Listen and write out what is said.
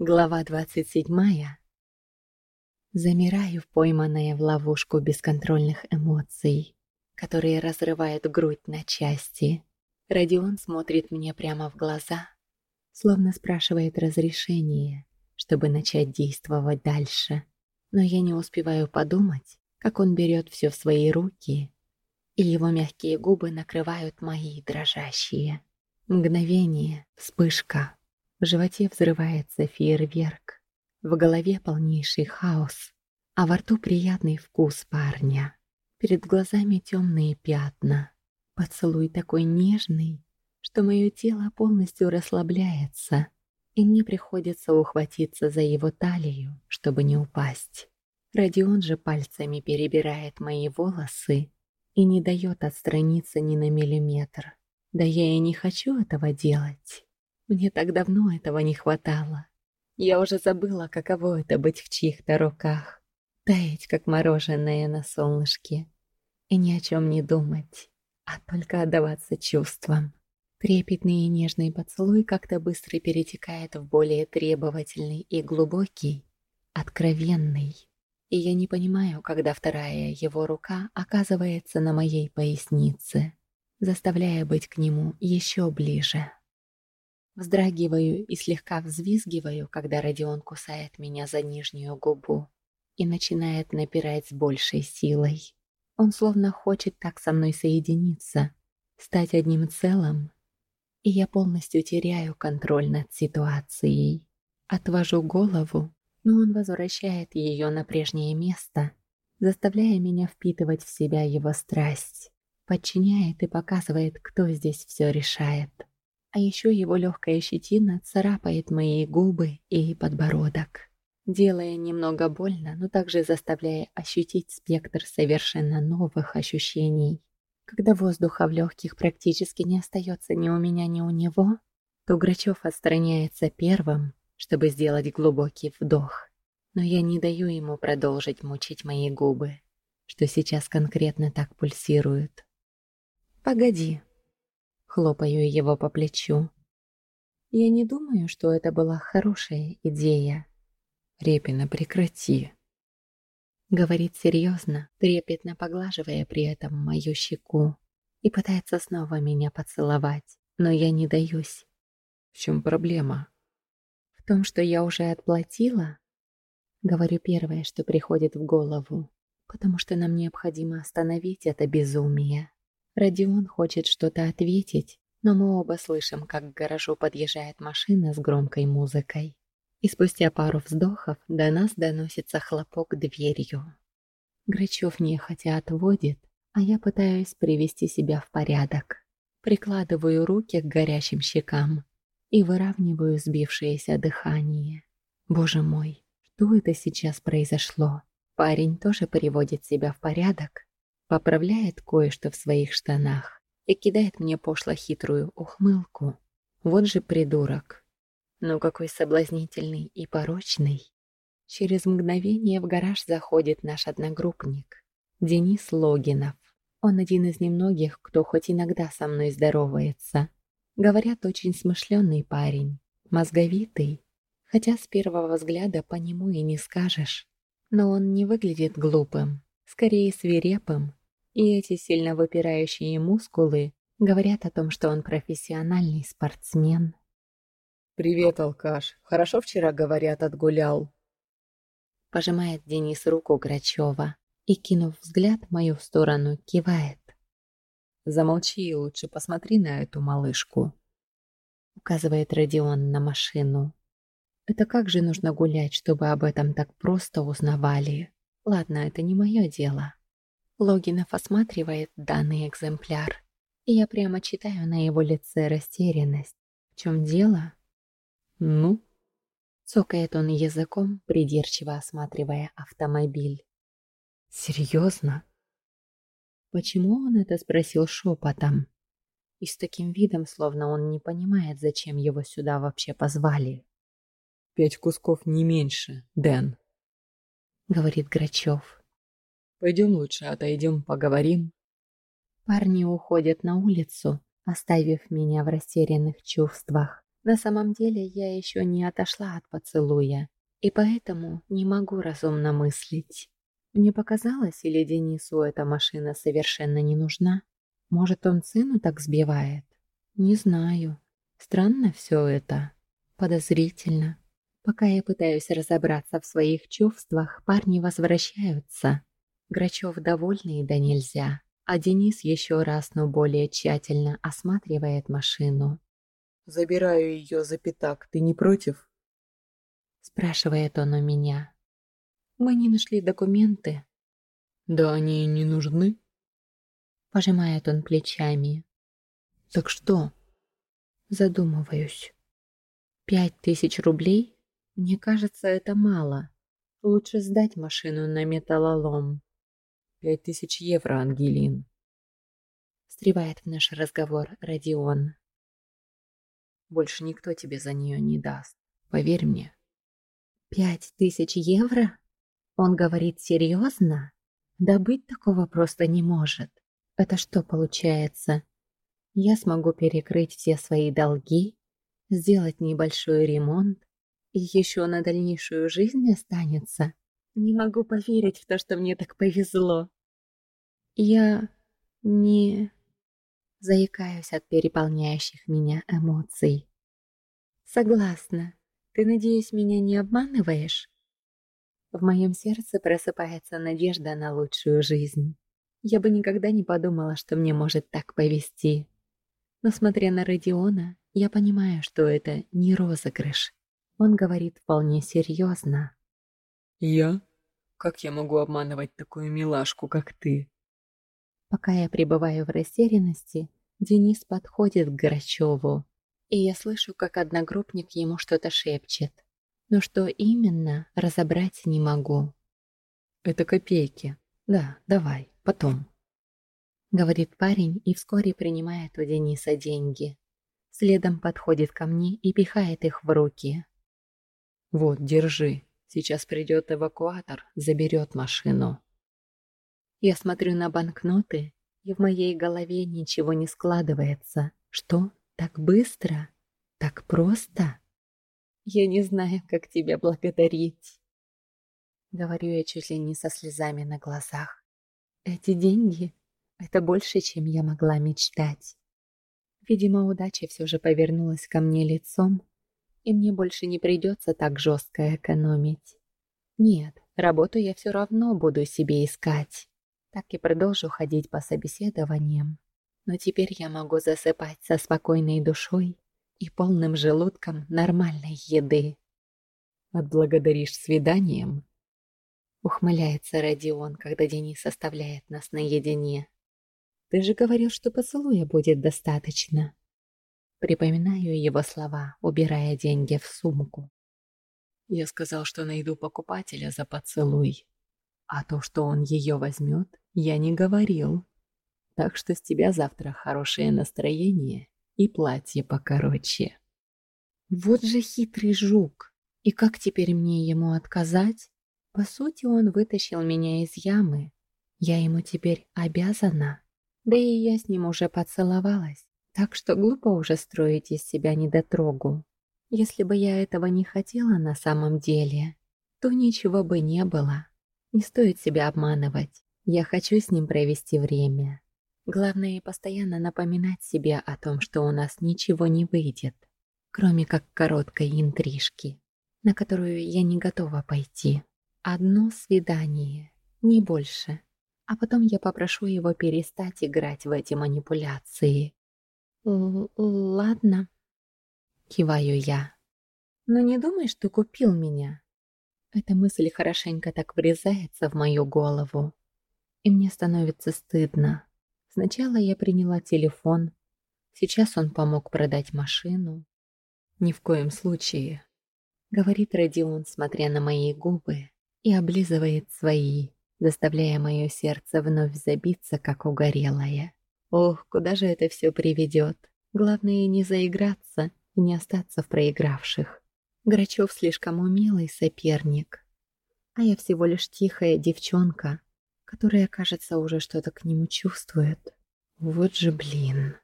Глава двадцать седьмая. Замираю, пойманная в ловушку бесконтрольных эмоций, которые разрывают грудь на части. Родион смотрит мне прямо в глаза, словно спрашивает разрешение, чтобы начать действовать дальше. Но я не успеваю подумать, как он берет все в свои руки, и его мягкие губы накрывают мои дрожащие. Мгновение, вспышка, в животе взрывается фейерверк. В голове полнейший хаос, а во рту приятный вкус парня. Перед глазами темные пятна. Поцелуй такой нежный, что мое тело полностью расслабляется, и мне приходится ухватиться за его талию, чтобы не упасть. Родион же пальцами перебирает мои волосы и не дает отстраниться ни на миллиметр. Да я и не хочу этого делать. Мне так давно этого не хватало. Я уже забыла, каково это быть в чьих-то руках. Таять, как мороженое на солнышке. И ни о чем не думать, а только отдаваться чувствам. Трепетный и нежный поцелуй как-то быстро перетекает в более требовательный и глубокий, откровенный. И я не понимаю, когда вторая его рука оказывается на моей пояснице, заставляя быть к нему еще ближе. Вздрагиваю и слегка взвизгиваю, когда Родион кусает меня за нижнюю губу и начинает напирать с большей силой. Он словно хочет так со мной соединиться, стать одним целым, и я полностью теряю контроль над ситуацией. Отвожу голову, но он возвращает ее на прежнее место, заставляя меня впитывать в себя его страсть, подчиняет и показывает, кто здесь все решает. А еще его легкая щетина царапает мои губы и подбородок, делая немного больно, но также заставляя ощутить спектр совершенно новых ощущений. Когда воздуха в легких практически не остается ни у меня, ни у него, то Грачев отстраняется первым, чтобы сделать глубокий вдох. Но я не даю ему продолжить мучить мои губы, что сейчас конкретно так пульсируют. «Погоди», Хлопаю его по плечу. Я не думаю, что это была хорошая идея. Репина, прекрати. Говорит серьезно, трепетно поглаживая при этом мою щеку и пытается снова меня поцеловать, но я не даюсь. В чем проблема? В том, что я уже отплатила? Говорю первое, что приходит в голову, потому что нам необходимо остановить это безумие. Родион хочет что-то ответить, но мы оба слышим, как к гаражу подъезжает машина с громкой музыкой. И спустя пару вздохов до нас доносится хлопок дверью. Грачев нехотя отводит, а я пытаюсь привести себя в порядок. Прикладываю руки к горящим щекам и выравниваю сбившееся дыхание. Боже мой, что это сейчас произошло? Парень тоже приводит себя в порядок, поправляет кое-что в своих штанах и кидает мне пошло хитрую ухмылку. Вот же придурок. Ну какой соблазнительный и порочный. Через мгновение в гараж заходит наш одногруппник, Денис Логинов. Он один из немногих, кто хоть иногда со мной здоровается. Говорят, очень смышленый парень, мозговитый, хотя с первого взгляда по нему и не скажешь. Но он не выглядит глупым, скорее свирепым, и эти сильно выпирающие мускулы говорят о том, что он профессиональный спортсмен. «Привет, алкаш. Хорошо вчера, говорят, отгулял?» Пожимает Денис руку Грачева и, кинув взгляд в мою сторону, кивает. «Замолчи и лучше посмотри на эту малышку», указывает Родион на машину. Это как же нужно гулять, чтобы об этом так просто узнавали? Ладно, это не мое дело. Логинов осматривает данный экземпляр, и я прямо читаю на его лице растерянность. В чем дело? Ну? Цокает он языком, придирчиво осматривая автомобиль. Серьезно? Почему он это спросил шепотом? И с таким видом, словно он не понимает, зачем его сюда вообще позвали. «Пять кусков не меньше, Дэн», — говорит Грачев. «Пойдем лучше отойдем, поговорим». Парни уходят на улицу, оставив меня в растерянных чувствах. На самом деле я еще не отошла от поцелуя, и поэтому не могу разумно мыслить. Мне показалось, или Денису эта машина совершенно не нужна? Может, он сыну так сбивает? Не знаю. Странно все это. Подозрительно. Пока я пытаюсь разобраться в своих чувствах, парни возвращаются. Грачев довольный да нельзя, а Денис еще раз, но более тщательно осматривает машину. «Забираю ее за пятак, ты не против?» Спрашивает он у меня. «Мы не нашли документы». «Да они и не нужны». Пожимает он плечами. «Так что?» Задумываюсь. «Пять тысяч рублей?» Мне кажется, это мало. Лучше сдать машину на металлолом. Пять тысяч евро, Ангелин. Встревает в наш разговор Родион. Больше никто тебе за нее не даст. Поверь мне. Пять тысяч евро? Он говорит серьезно? Да быть такого просто не может. Это что получается? Я смогу перекрыть все свои долги, сделать небольшой ремонт, и еще на дальнейшую жизнь останется. Не могу поверить в то, что мне так повезло. Я не... Заикаюсь от переполняющих меня эмоций. Согласна. Ты, надеюсь, меня не обманываешь? В моем сердце просыпается надежда на лучшую жизнь. Я бы никогда не подумала, что мне может так повезти. Но смотря на Родиона, я понимаю, что это не розыгрыш. Он говорит вполне серьезно. «Я? Как я могу обманывать такую милашку, как ты?» Пока я пребываю в растерянности, Денис подходит к Грачеву, и я слышу, как одногруппник ему что-то шепчет. Но что именно, разобрать не могу. «Это копейки. Да, давай, потом», — говорит парень и вскоре принимает у Дениса деньги. Следом подходит ко мне и пихает их в руки. «Вот, держи. Сейчас придет эвакуатор, заберет машину». Я смотрю на банкноты, и в моей голове ничего не складывается. Что? Так быстро? Так просто? Я не знаю, как тебя благодарить. Говорю я чуть ли не со слезами на глазах. Эти деньги — это больше, чем я могла мечтать. Видимо, удача все же повернулась ко мне лицом, и мне больше не придется так жестко экономить. Нет, работу я все равно буду себе искать. Так и продолжу ходить по собеседованиям. Но теперь я могу засыпать со спокойной душой и полным желудком нормальной еды. «Отблагодаришь свиданием?» Ухмыляется Родион, когда Денис оставляет нас наедине. «Ты же говорил, что поцелуя будет достаточно». Припоминаю его слова, убирая деньги в сумку. Я сказал, что найду покупателя за поцелуй. А то, что он ее возьмет, я не говорил. Так что с тебя завтра хорошее настроение и платье покороче. Вот же хитрый жук. И как теперь мне ему отказать? По сути, он вытащил меня из ямы. Я ему теперь обязана. Да и я с ним уже поцеловалась. Так что глупо уже строить из себя недотрогу. Если бы я этого не хотела на самом деле, то ничего бы не было. Не стоит себя обманывать. Я хочу с ним провести время. Главное, постоянно напоминать себе о том, что у нас ничего не выйдет, кроме как короткой интрижки, на которую я не готова пойти. Одно свидание, не больше. А потом я попрошу его перестать играть в эти манипуляции «Ладно», — киваю я. «Но не думай, что купил меня». Эта мысль хорошенько так врезается в мою голову, и мне становится стыдно. Сначала я приняла телефон, сейчас он помог продать машину. «Ни в коем случае», — говорит Родион, смотря на мои губы, и облизывает свои, заставляя мое сердце вновь забиться, как угорелое. Ох, куда же это все приведет? Главное не заиграться и не остаться в проигравших. Грачев слишком умелый соперник, а я всего лишь тихая девчонка, которая, кажется, уже что-то к нему чувствует. Вот же блин.